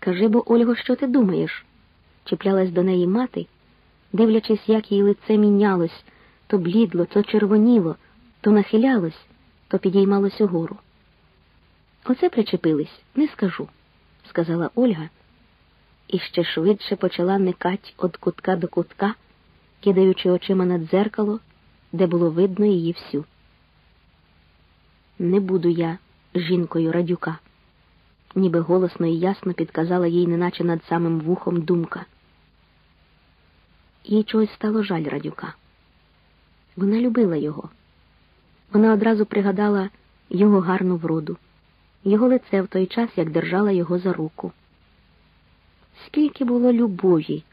Скажи бо, Ольго, що ти думаєш? чіплялась до неї мати, дивлячись, як її лице мінялось, то блідло, то червоніло, то нахилялось, то підіймалось угору. Оце причепились, не скажу, сказала Ольга, і ще швидше почала никать від кутка до кутка, кидаючи очима на дзеркало, де було видно її всю. Не буду я жінкою радюка, ніби голосно і ясно підказала їй, неначе над самим вухом думка. Їй чогось стало жаль радюка. Вона любила його. Вона одразу пригадала його гарну вроду, його лице в той час, як держала його за руку. Скільки було любові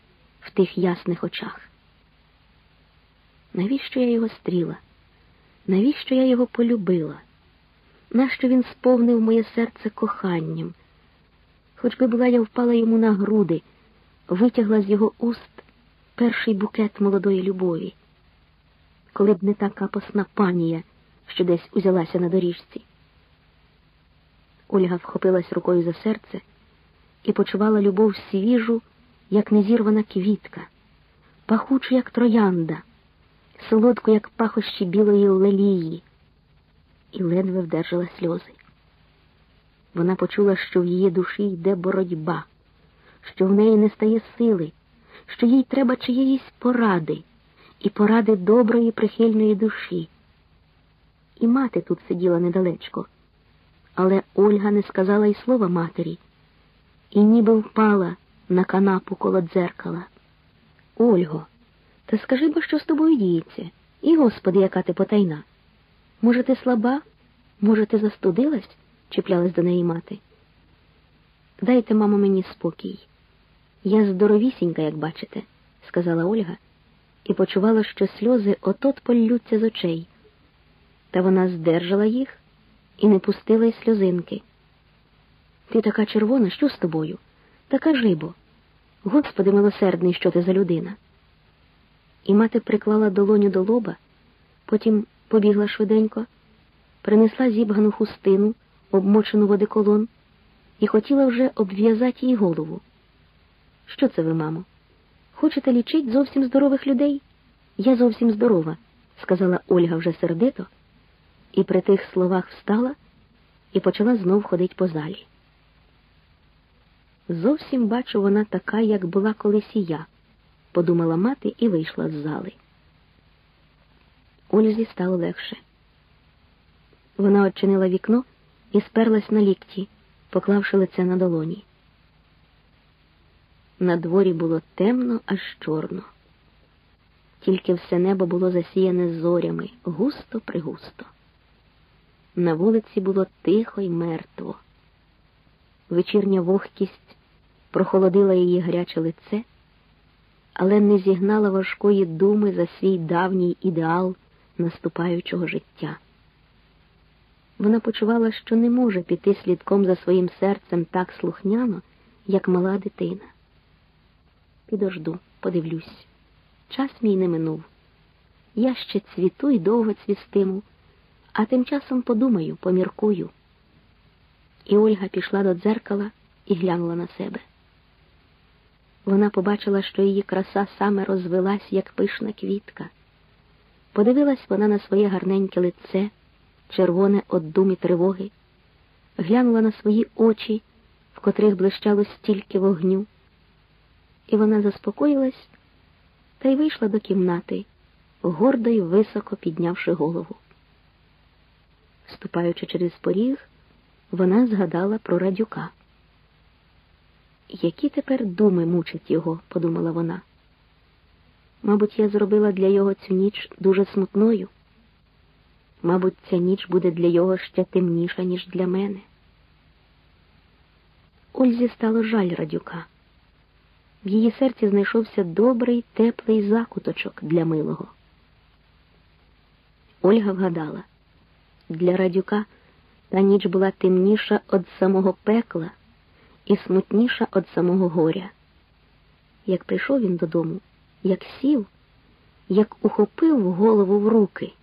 в тих ясних очах. Навіщо я його стріла? Навіщо я його полюбила? Нащо він сповнив моє серце коханням? Хоч би була я впала йому на груди, витягла з його уст перший букет молодої любові, коли б не та капосна панія, що десь узялася на доріжці. Ольга вхопилась рукою за серце і почувала любов свіжу, як незірвана квітка, пахучу, як троянда, солодку, як пахощі білої лелії, і ледве вдержала сльози. Вона почула, що в її душі йде боротьба, що в неї не стає сили, що їй треба чиєїсь поради і поради доброї, прихильної душі. І мати тут сиділа недалечко, але Ольга не сказала й слова матері, і ніби впала на канапу коло дзеркала. Ольго, та скажи бо, що з тобою діється? І, господи, яка ти потайна. Може, ти слаба? Може, ти застудилась? чіплялась до неї мати. Дайте, мамо, мені спокій. Я здоровісінька, як бачите, сказала Ольга, і почувала, що сльози отот поллються з очей. Та вона здержала їх і не пустила й сльозинки. Ти така червона, що з тобою? Така жибо. Господи милосердний, що ти за людина. І мати приклала долоню до лоба, потім побігла швиденько, принесла зібгану хустину, обмочену водиколон, і хотіла вже обв'язати їй голову. Що це ви, мамо? Хочете лічить зовсім здорових людей? Я зовсім здорова, сказала Ольга вже сердито, і при тих словах встала і почала знов ходить по залі. Зовсім бачу, вона така, як була колись і я, подумала мати і вийшла з зали. Ользі стало легше. Вона очинила вікно і сперлась на лікті, поклавши лице на долоні. На дворі було темно, аж чорно. Тільки все небо було засіяне зорями, густо пригусто. На вулиці було тихо й мертво. Вечірня вогкість прохолодила її гаряче лице, але не зігнала важкої думи за свій давній ідеал наступаючого життя. Вона почувала, що не може піти слідком за своїм серцем так слухняно, як мала дитина. Підожду, подивлюсь. Час мій не минув. Я ще цвіту і довго цвістиму, а тим часом подумаю, поміркую. І Ольга пішла до дзеркала і глянула на себе. Вона побачила, що її краса саме розвелась, як пишна квітка. Подивилась вона на своє гарненьке лице, червоне од дум тривоги, глянула на свої очі, в котрих блищало стільки вогню і вона заспокоїлась та й вийшла до кімнати, гордо й високо піднявши голову. Ступаючи через поріг, вона згадала про радюка. Які тепер думи мучать його, подумала вона. Мабуть, я зробила для його цю ніч дуже смутною. Мабуть, ця ніч буде для його ще темніша, ніж для мене. Ользі стало жаль радюка в її серці знайшовся добрий, теплий закуточок для милого. Ольга вгадала, для радюка та ніч була темніша від самого пекла і смутніша від самого горя. Як прийшов він додому, як сів, як ухопив голову в руки,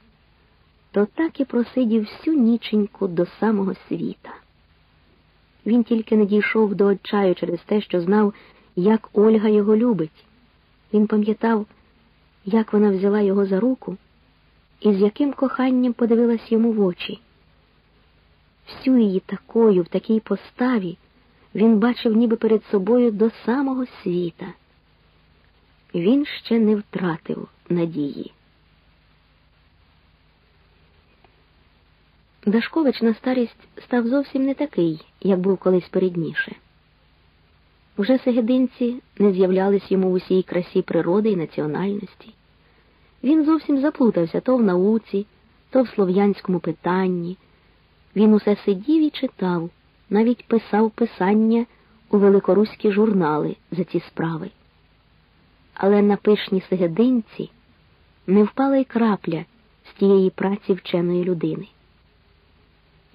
то так і просидів всю ніченьку до самого світа. Він тільки не дійшов до отчаю через те, що знав, як Ольга його любить. Він пам'ятав, як вона взяла його за руку і з яким коханням подивилась йому в очі. Всю її такою, в такій поставі, він бачив ніби перед собою до самого світа. Він ще не втратив надії. Дашкович на старість став зовсім не такий, як був колись передніше. Уже сегединці не з'являлись йому в усій красі природи і національності. Він зовсім заплутався то в науці, то в слов'янському питанні. Він усе сидів і читав, навіть писав писання у великоруські журнали за ці справи. Але на пишні сегединці не впала й крапля з тієї праці вченої людини.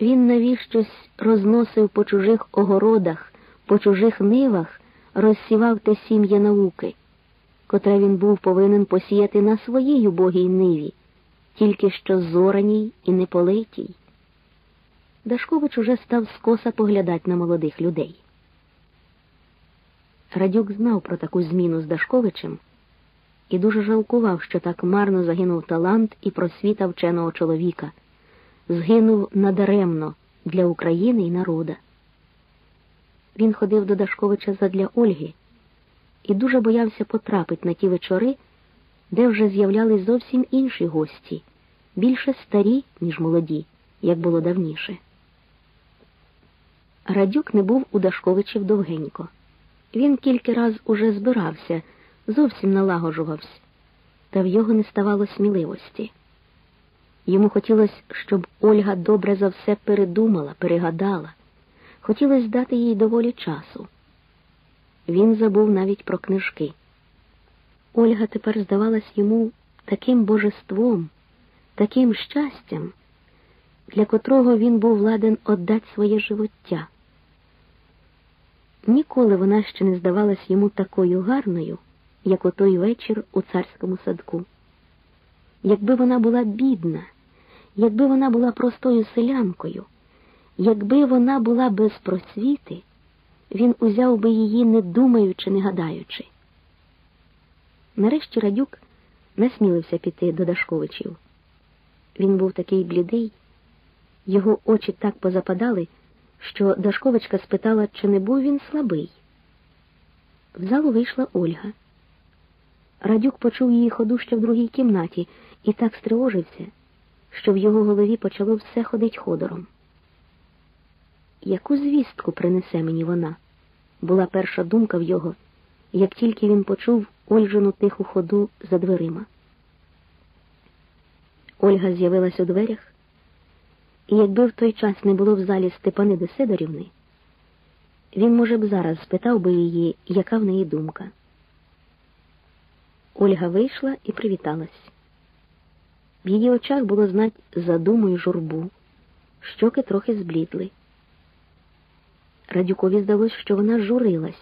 Він навіщось розносив по чужих огородах, по чужих нивах, розсівав те сім'я науки, котре він був повинен посіяти на своїй убогій ниві, тільки що зораній і неполитій. Дашкович уже став скоса поглядати на молодих людей. Радюк знав про таку зміну з Дашковичем і дуже жалкував, що так марно загинув талант і просвіта вченого чоловіка згинув надаремно для України і народа. Він ходив до Дашковича задля Ольги і дуже боявся потрапити на ті вечори, де вже з'являлись зовсім інші гості, більше старі, ніж молоді, як було давніше. Радюк не був у Дашковичів довгенько. Він кілька раз уже збирався, зовсім налагоджувався, та в його не ставало сміливості. Йому хотілося, щоб Ольга добре за все передумала, перегадала. Хотілося дати їй доволі часу. Він забув навіть про книжки. Ольга тепер здавалась йому таким божеством, таким щастям, для котрого він був ладен отдати своє живоття. Ніколи вона ще не здавалась йому такою гарною, як у той вечір у царському садку. Якби вона була бідна якби вона була простою селянкою, якби вона була без просвіти, він узяв би її, не думаючи, не гадаючи. Нарешті Радюк насмілився піти до Дашковичів. Він був такий блідий, його очі так позападали, що Дашковичка спитала, чи не був він слабий. В залу вийшла Ольга. Радюк почув її ходу ще в другій кімнаті і так стривожився, що в його голові почало все ходить ходором. Яку звістку принесе мені вона? була перша думка в його, як тільки він почув Ольжину тиху ходу за дверима. Ольга з'явилась у дверях, і якби в той час не було в залі Степаниди Сидорівни, він, може б, зараз спитав би її, яка в неї думка. Ольга вийшла і привіталась. В її очах було знать задуму й журбу, щоки трохи зблідли. Радюкові здалось, що вона журилась,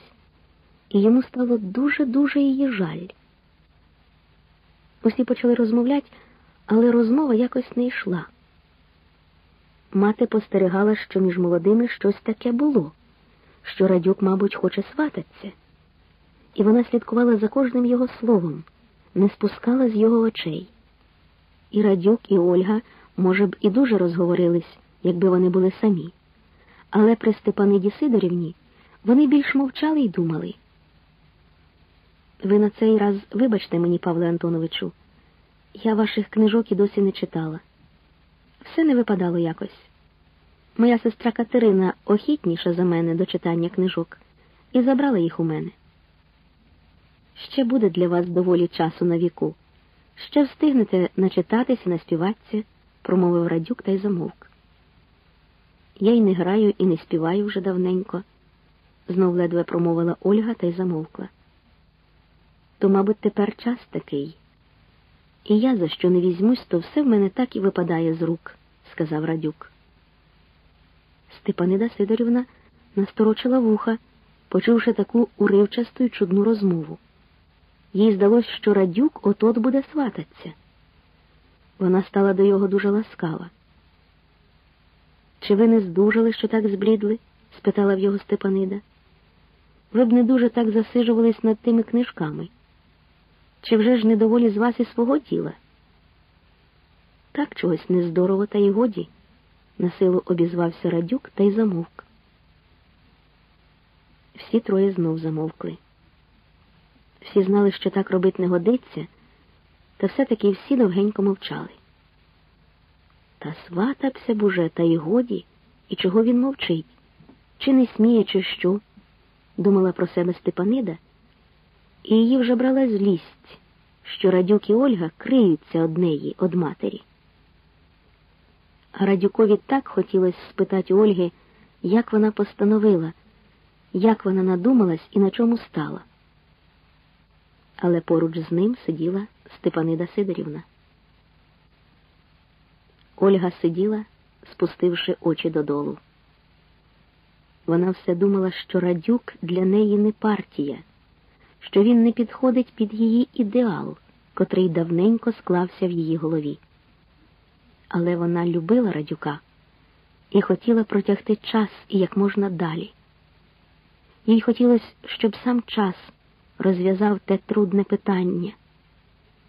і йому стало дуже-дуже її жаль. Усі почали розмовляти, але розмова якось не йшла. Мати постерегала, що між молодими щось таке було, що Радюк, мабуть, хоче свататися, і вона слідкувала за кожним його словом, не спускала з його очей. І Радюк, і Ольга, може б, і дуже розговорились, якби вони були самі. Але при Степаниді Сидорівні вони більш мовчали й думали. Ви на цей раз вибачте мені, Павле Антоновичу, я ваших книжок і досі не читала. Все не випадало якось. Моя сестра Катерина охітніша за мене до читання книжок і забрала їх у мене. Ще буде для вас доволі часу на віку. Ще встигнете начитатися, наспіватися, промовив радюк та й замовк. Я й не граю і не співаю вже давненько, знов ледве промовила Ольга та й замовкла. То, мабуть, тепер час такий. І я за що не візьмусь, то все в мене так і випадає з рук, сказав радюк. Степанида Сидорівна насторочила вуха, почувши таку уривчасту й чудну розмову. Їй здалось, що радюк от-от буде свататься. Вона стала до його дуже ласкава. Чи ви не здужали, що так зблідли? спитала в його Степанида. Ви б не дуже так засижувались над тими книжками. Чи вже ж недоволі з вас і свого тіла? Так чогось нездорово, та й годі, насилу обізвався радюк та й замовк. Всі троє знов замовкли. Всі знали, що так робити не годиться, та все-таки всі довгенько мовчали. Та сватався б уже, та й годі, і чого він мовчить, чи не сміє, чи що, думала про себе Степанида, і її вже брала злість, що Радюк і Ольга криються од неї, од матері. Радюкові так хотілося спитати Ольги, як вона постановила, як вона надумалась і на чому стала. Але поруч з ним сиділа Степанида Сидорівна. Ольга сиділа, спустивши очі додолу. Вона все думала, що Радюк для неї не партія, що він не підходить під її ідеал, котрий давненько склався в її голові. Але вона любила Радюка і хотіла протягти час і як можна далі. Їй хотілося, щоб сам час розв'язав те трудне питання,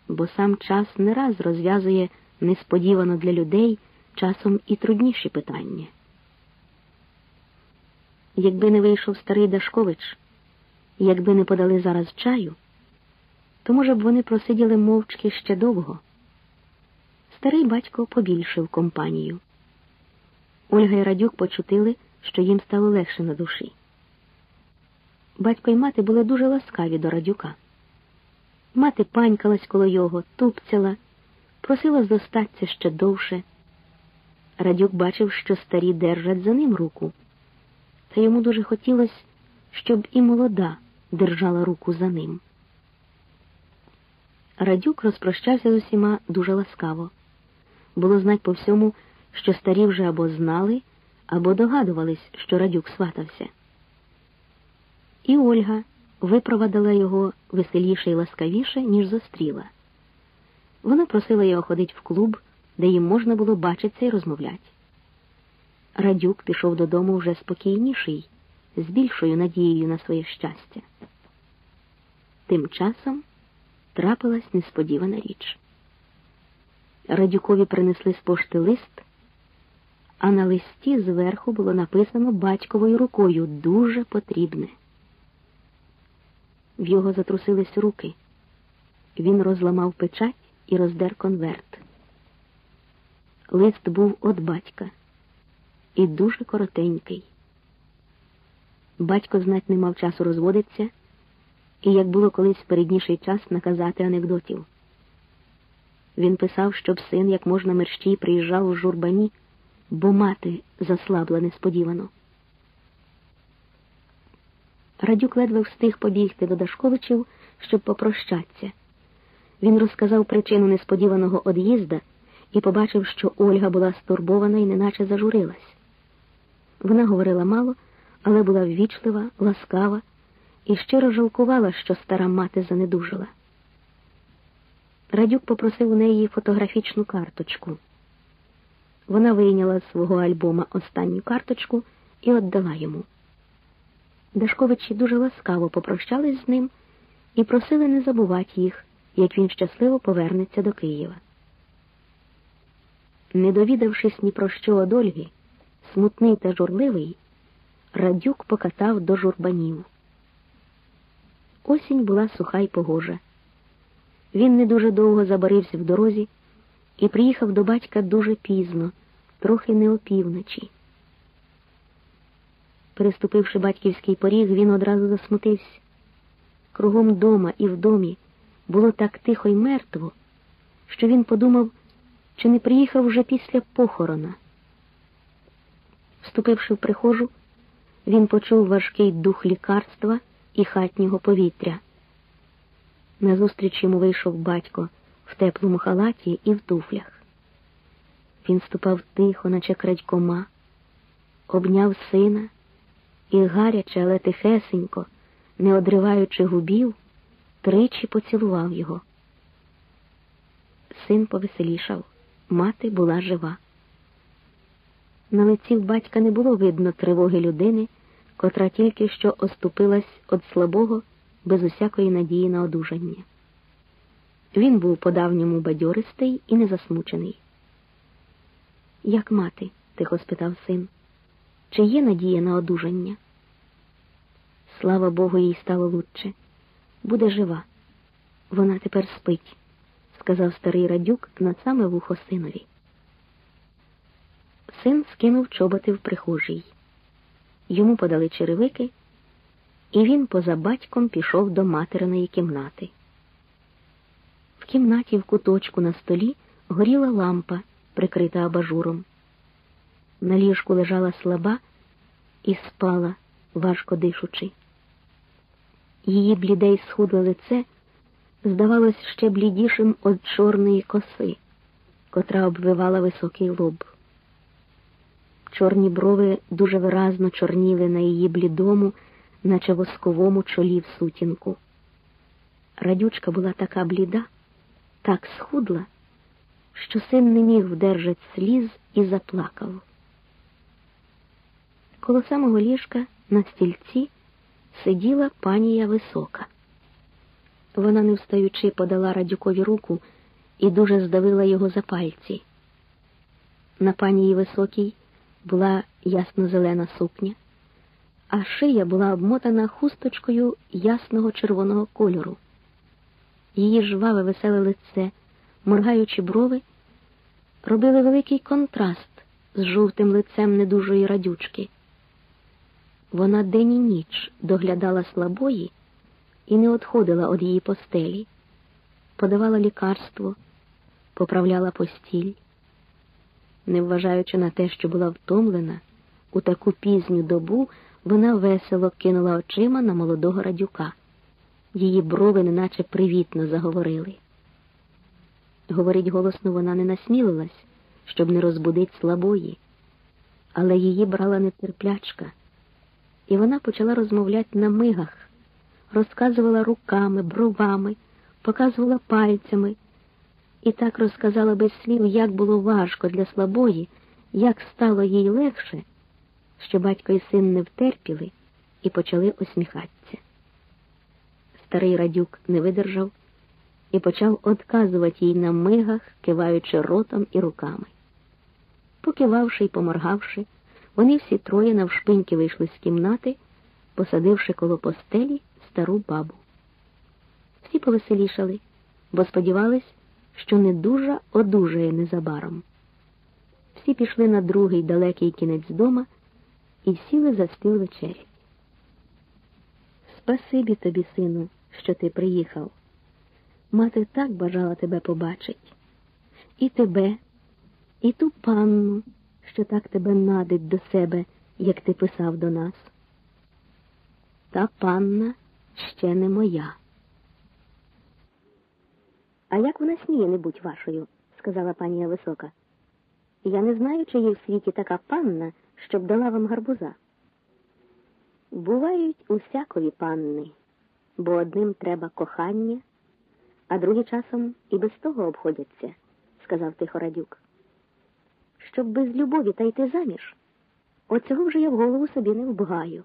бо сам час не раз розв'язує несподівано для людей часом і трудніші питання. Якби не вийшов старий Дашкович, якби не подали зараз чаю, то, може б, вони просиділи мовчки ще довго. Старий батько побільшив компанію. Ольга і Радюк почутили, що їм стало легше на душі. Батько й мати були дуже ласкаві до радюка. Мати панькалась коло його, тупцяла, просила зостатися ще довше. Радюк бачив, що старі держать за ним руку, та йому дуже хотілося, щоб і молода держала руку за ним. Радюк розпрощався з усіма дуже ласкаво. Було знать по всьому, що старі вже або знали, або догадувались, що Радюк сватався. І Ольга випровадила його веселіше і ласкавіше, ніж зустріла. Вона просила його ходити в клуб, де їм можна було бачитися і розмовляти. Радюк пішов додому вже спокійніший, з більшою надією на своє щастя. Тим часом трапилась несподівана річ. Радюкові принесли з пошти лист, а на листі зверху було написано батьковою рукою дуже потрібне. В його затрусились руки. Він розламав печать і роздер конверт. Лист був від батька і дуже коротенький. Батько знать не мав часу розводитися, і, як було колись передніший час, наказати анекдотів. Він писав, щоб син як можна мерщій приїжджав у журбані, бо мати заслабла несподівано. Радюк ледве встиг побігти до Дашковичів, щоб попрощатися. Він розказав причину несподіваного од'їзда і побачив, що Ольга була стурбована і неначе зажурилась. Вона говорила мало, але була ввічлива, ласкава і щиро жалкувала, що стара мати занедужила. Радюк попросив у неї фотографічну карточку. Вона вийняла з свого альбома останню карточку і віддала йому. Дашковичі дуже ласкаво попрощались з ним і просили не забувати їх, як він щасливо повернеться до Києва. Не довідавшись ні про що од Ольги, смутний та журливий, радюк покатав до журбанів. Осінь була суха й погожа. Він не дуже довго забарився в дорозі і приїхав до батька дуже пізно, трохи не опівночі. Переступивши батьківський поріг, він одразу засмутився. Кругом дома і в домі було так тихо й мертво, що він подумав, чи не приїхав вже після похорона. Вступивши в прихожу, він почув важкий дух лікарства і хатнього повітря. Назустріч йому вийшов батько в теплому халаті і в туфлях. Він ступав тихо, наче крадькома, обняв сина і гаряче, але тихесенько, не одриваючи губів, тричі поцілував його. Син повеселішав, мати була жива. На лиці в батька не було видно тривоги людини, котра тільки що оступилась від слабого, без усякої надії на одужання. Він був по-давньому бадьористий і незасмучений. Як мати? тихо спитав син. Чи є надія на одужання? Слава Богу, їй стало лучше. Буде жива. Вона тепер спить, сказав старий радюк над саме вухо синові. Син скинув чоботи в прихожій. Йому подали черевики, і він поза батьком пішов до материної кімнати. В кімнаті в куточку на столі горіла лампа, прикрита абажуром. На ліжку лежала слаба і спала, важко дишучи. Її бліде й схудле лице здавалось ще блідішим від чорної коси, котра обвивала високий лоб. Чорні брови дуже виразно чорніли на її блідому, наче восковому чолі в сутінку. Радючка була така бліда, так схудла, що син не міг вдержати сліз і заплакав. Коло самого ліжка на стільці сиділа панія висока. Вона, не встаючи, подала радюкові руку і дуже здавила його за пальці. На панії високій була ясно-зелена сукня, а шия була обмотана хусточкою ясного червоного кольору. Її жваве веселе лице, моргаючи брови, робили великий контраст з жовтим лицем недужої радючки. Вона день і ніч доглядала слабої і не одходила від її постелі, подавала лікарство, поправляла постіль. Не вважаючи на те, що була втомлена, у таку пізню добу вона весело кинула очима на молодого радюка. Її брови неначе привітно заговорили. Говорить голосно вона не насмілилась, щоб не розбудить слабої, але її брала нетерплячка і вона почала розмовляти на мигах, розказувала руками, бровами, показувала пальцями і так розказала без слів, як було важко для слабої, як стало їй легше, що батько і син не втерпіли і почали осміхатися. Старий радюк не видержав і почав одказувати їй на мигах, киваючи ротом і руками. Покивавши й поморгавши, вони всі троє навшпиньки вийшли з кімнати, посадивши коло постелі стару бабу. Всі повеселішали, бо сподівались, що не дуже одужає незабаром. Всі пішли на другий далекий кінець дома і сіли за стіл вечері. Спасибі тобі, сину, що ти приїхав. Мати так бажала тебе побачить. І тебе, і ту панну що так тебе надить до себе, як ти писав до нас. Та панна ще не моя. А як вона сміє не бути вашою, сказала панія висока. Я не знаю, чи є в світі така панна, щоб дала вам гарбуза. Бувають усякові панни, бо одним треба кохання, а другі часом і без того обходяться, сказав тихо Радюк щоб без любові та йти заміж. Оцього вже я в голову собі не вбгаю.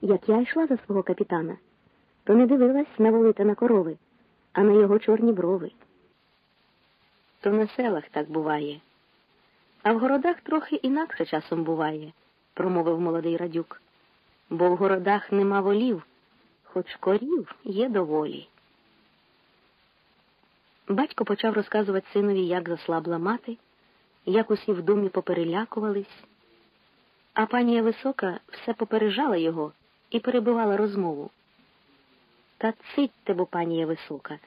Як я йшла за свого капітана, то не дивилась на волита на корови, а на його чорні брови. То на селах так буває, а в городах трохи інакше часом буває, промовив молодий радюк, бо в городах нема волів, хоч корів є доволі. Батько почав розказувати синові, як заслабла мати як усі в думі поперелякувались, а панія висока все попереджала його і перебивала розмову. Та цитьте, бо панія висока,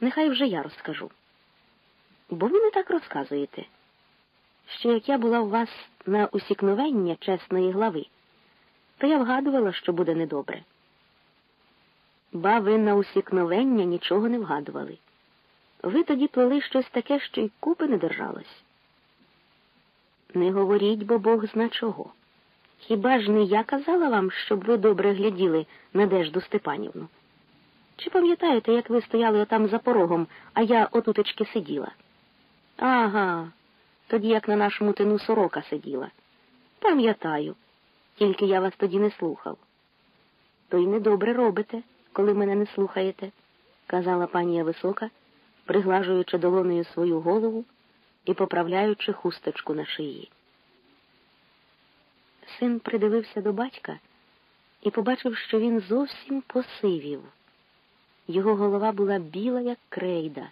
нехай вже я розкажу. Бо ви не так розказуєте, що як я була у вас на усікновення чесної глави, то я вгадувала, що буде недобре. Ба ви на усікновення нічого не вгадували. Ви тоді плели щось таке, що й купи не держалось. Не говоріть, бо Бог зна чого. Хіба ж не я казала вам, щоб ви добре гляділи Надежду Степанівну? Чи пам'ятаєте, як ви стояли отам за порогом, а я отутечки сиділа? Ага, тоді як на нашому тину сорока сиділа. Пам'ятаю, тільки я вас тоді не слухав. То й недобре робите, коли мене не слухаєте, казала панія висока, приглажуючи долоною свою голову і поправляючи хусточку на шиї. Син придивився до батька і побачив, що він зовсім посивів. Його голова була біла, як крейда,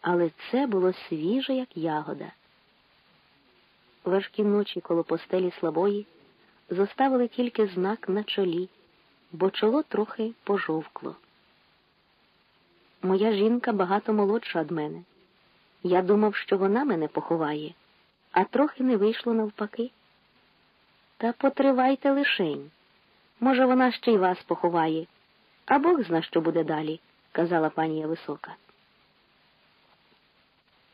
але це було свіже, як ягода. Важкі ночі коло постелі слабої зоставили тільки знак на чолі, бо чоло трохи пожовкло. Моя жінка багато молодша від мене. Я думав, що вона мене поховає, а трохи не вийшло навпаки. Та потривайте лишень. Може, вона ще й вас поховає, а Бог зна, що буде далі, казала панія висока.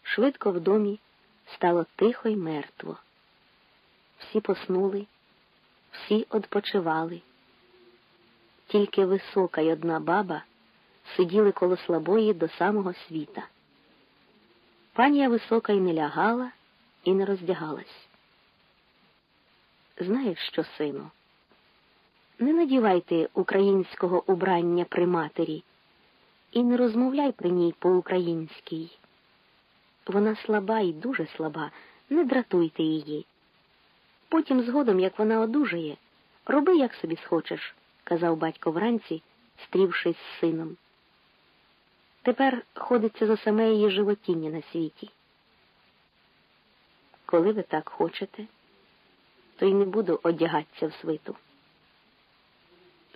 Швидко в домі стало тихо й мертво. Всі поснули, всі odpoczywали. Тільки висока й одна баба сиділи коло слабої до самого світа. Панія висока й не лягала, і не роздягалась. Знаєш що, сину? Не надівайте українського убрання при матері і не розмовляй при ній по-українській. Вона слаба і дуже слаба, не дратуйте її. Потім, згодом, як вона одужає, роби, як собі схочеш, казав батько вранці, стрівшись з сином. Тепер ходиться за саме її животіння на світі. Коли ви так хочете, то й не буду одягатися в свиту.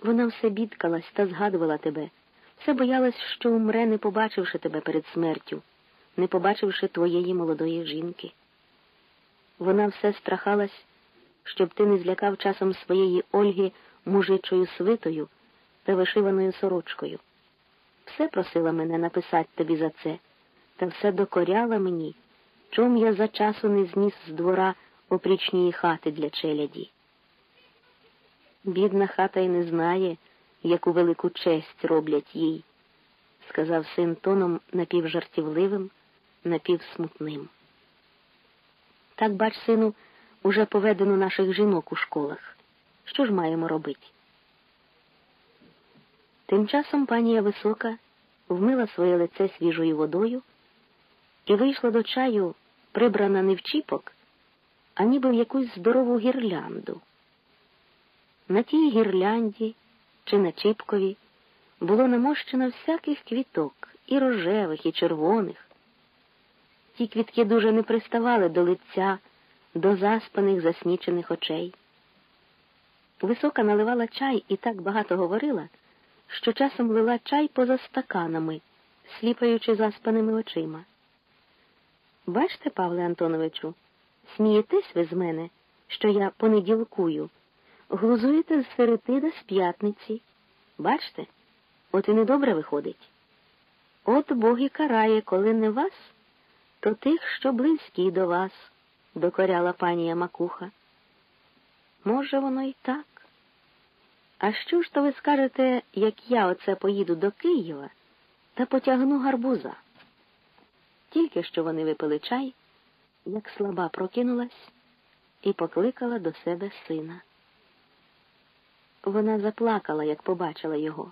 Вона все бідкалась та згадувала тебе, все боялась, що умре, не побачивши тебе перед смертю, не побачивши твоєї молодої жінки. Вона все страхалась, щоб ти не злякав часом своєї Ольги мужичою свитою та вишиваною сорочкою. Все просила мене написати тобі за це, та все докоряла мені, чом я за часу не зніс з двора опрічнії хати для челяді. Бідна хата й не знає, яку велику честь роблять їй, сказав син тоном напівжартівливим, напівсмутним. Так, бач, сину, уже поведено наших жінок у школах. Що ж маємо робити? Тим часом панія висока вмила своє лице свіжою водою і вийшла до чаю, прибрана не в чіпок, а ніби в якусь здорову гірлянду. На тій гірлянді чи на чіпкові було намощено всяких квіток, і рожевих, і червоних. Ті квітки дуже не приставали до лиця, до заспаних, заснічених очей. Висока наливала чай і так багато говорила, що часом лила чай поза стаканами, сліпаючи заспаними очима. Бачте, Павле Антоновичу, смієтесь ви з мене, що я понеділкую, глузуєте з середи з п'ятниці. Бачте, от і недобре виходить. От Бог і карає, коли не вас, то тих, що близькі до вас, докоряла панія Макуха. Може, воно й так. А що ж то ви скажете, як я оце поїду до Києва та потягну гарбуза? Тільки що вони випили чай, як слаба прокинулась і покликала до себе сина. Вона заплакала, як побачила його,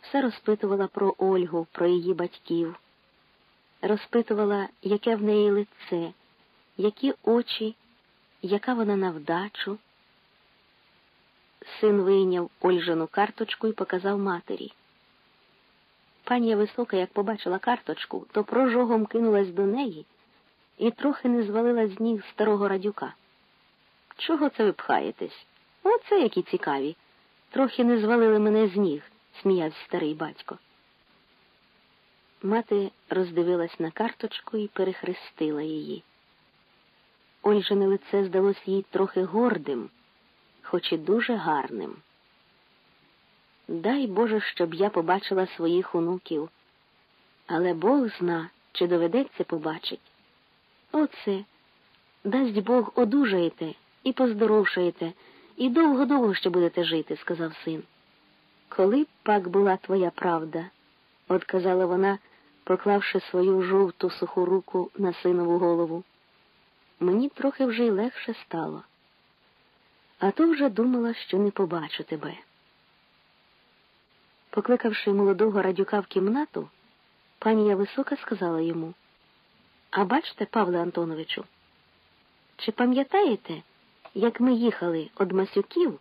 все розпитувала про Ольгу, про її батьків, розпитувала, яке в неї лице, які очі, яка вона на вдачу. Син вийняв Ольжину карточку і показав матері. Панія висока, як побачила карточку, то прожогом кинулась до неї і трохи не звалила з ніг старого радюка. Чого це ви пхаєтесь? Оце які цікаві. Трохи не звалили мене з ніг, сміявся старий батько. Мати роздивилась на карточку і перехрестила її. Ольжине лице здалось їй трохи гордим, хоч і дуже гарним. Дай Боже, щоб я побачила своїх онуків, але Бог зна, чи доведеться побачить. Оце, дасть Бог, одужаєте і поздоровшаєте, і довго-довго ще будете жити, сказав син. Коли б пак була твоя правда, отказала вона, поклавши свою жовту суху руку на синову голову. Мені трохи вже й легше стало. а то вже думала, що не побачу тебе. Покликавши молодого радюка в кімнату, панія висока сказала йому А бачте, Павле Антоновичу, чи пам'ятаєте, як ми їхали од Масюків,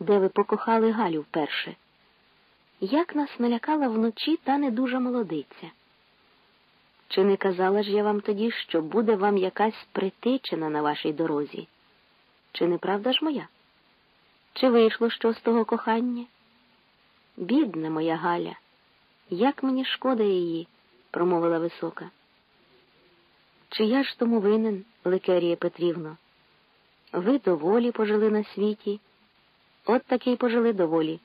де ви покохали Галю вперше? Як нас налякала вночі та недужа молодиця? Чи не казала ж я вам тоді, що буде вам якась притичина на вашій дорозі? Чи не правда ж моя? Чи вийшло що з того кохання? Бідна моя Галя, як мені шкода її, промовила висока. Чи я ж тому винен, Ликерія Петрівно? Ви доволі пожили на світі. От таки й пожили доволі.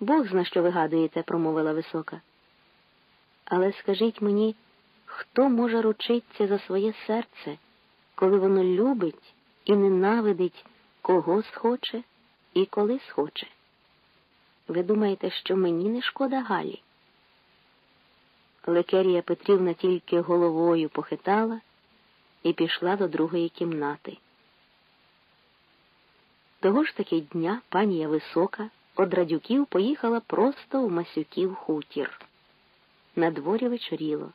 Бог зна, що вигадуєте, промовила висока. Але скажіть мені, хто може ручитися за своє серце, коли воно любить і ненавидить кого схоче і коли схоче? Ви думаєте, що мені не шкода Галі? Лекерія Петрівна тільки головою похитала і пішла до другої кімнати. Того ж таки дня панія Висока од радюків поїхала просто в Масюків хутір. На дворі вечоріло.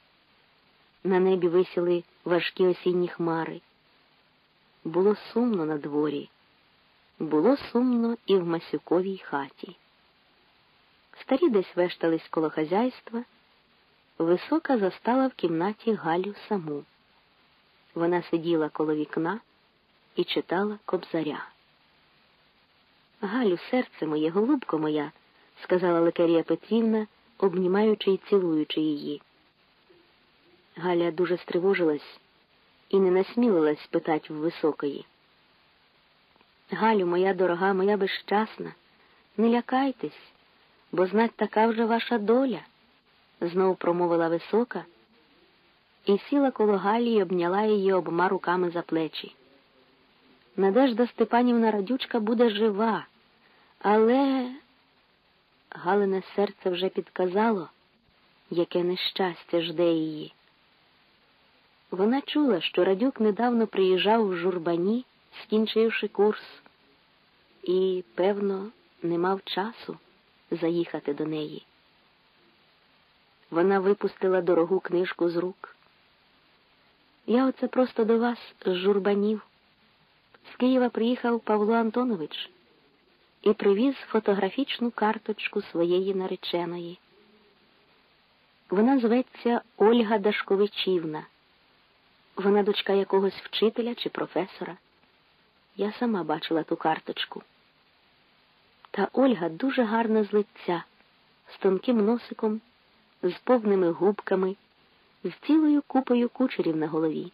На небі висіли важкі осінні хмари. Було сумно на дворі, було сумно і в Масюковій хаті. Старі десь вештались коло хазяйства. Висока застала в кімнаті Галю саму. Вона сиділа коло вікна і читала кобзаря. Галю, серце моє, голубко моя, сказала Лекарія Петрівна, обнімаючи і цілуючи її. Галя дуже стривожилась і не насмілилась питати в високої. Галю, моя дорога, моя безщасна, не лякайтесь, бо знать така вже ваша доля, знов промовила висока і сіла коло Галі і обняла її обома руками за плечі. Надежда Степанівна радючка буде жива, але Галине серце вже підказало, яке нещастя жде її. Вона чула, що Радюк недавно приїжджав в журбані, скінчивши курс, і, певно, не мав часу заїхати до неї. Вона випустила дорогу книжку з рук. Я оце просто до вас з журбанів. З Києва приїхав Павло Антонович і привіз фотографічну карточку своєї нареченої. Вона зветься Ольга Дашковичівна. Вона дочка якогось вчителя чи професора. Я сама бачила ту карточку. Та Ольга дуже гарна з лиця, з тонким носиком, з повними губками, з цілою купою кучерів на голові.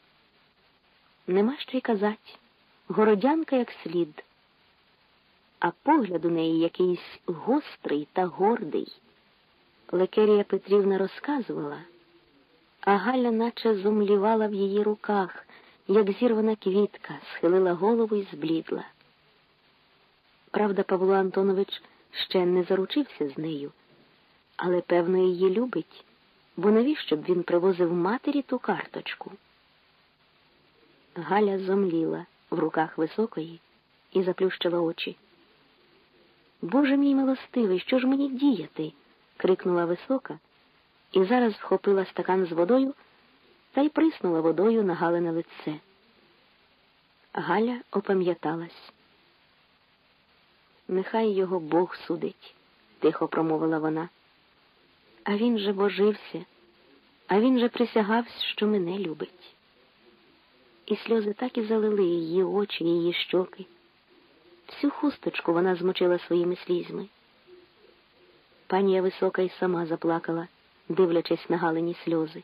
Нема що й казать, городянка як слід, а погляд у неї якийсь гострий та гордий. Лекерія Петрівна розказувала а Галя наче зумлівала в її руках, як зірвана квітка, схилила голову і зблідла. Правда, Павло Антонович ще не заручився з нею, але, певно, її любить, бо навіщо б він привозив матері ту карточку? Галя зомліла в руках високої і заплющила очі. Боже мій милостивий, що ж мені діяти? крикнула висока і зараз вхопила стакан з водою та й приснула водою на Галине лице. Галя опам'яталась. Нехай його Бог судить, тихо промовила вона. А він же божився, а він же присягався, що мене любить. І сльози так і залили її очі, її щоки. Всю хусточку вона змочила своїми слізьми. Панія висока й сама заплакала дивлячись на Галині сльози.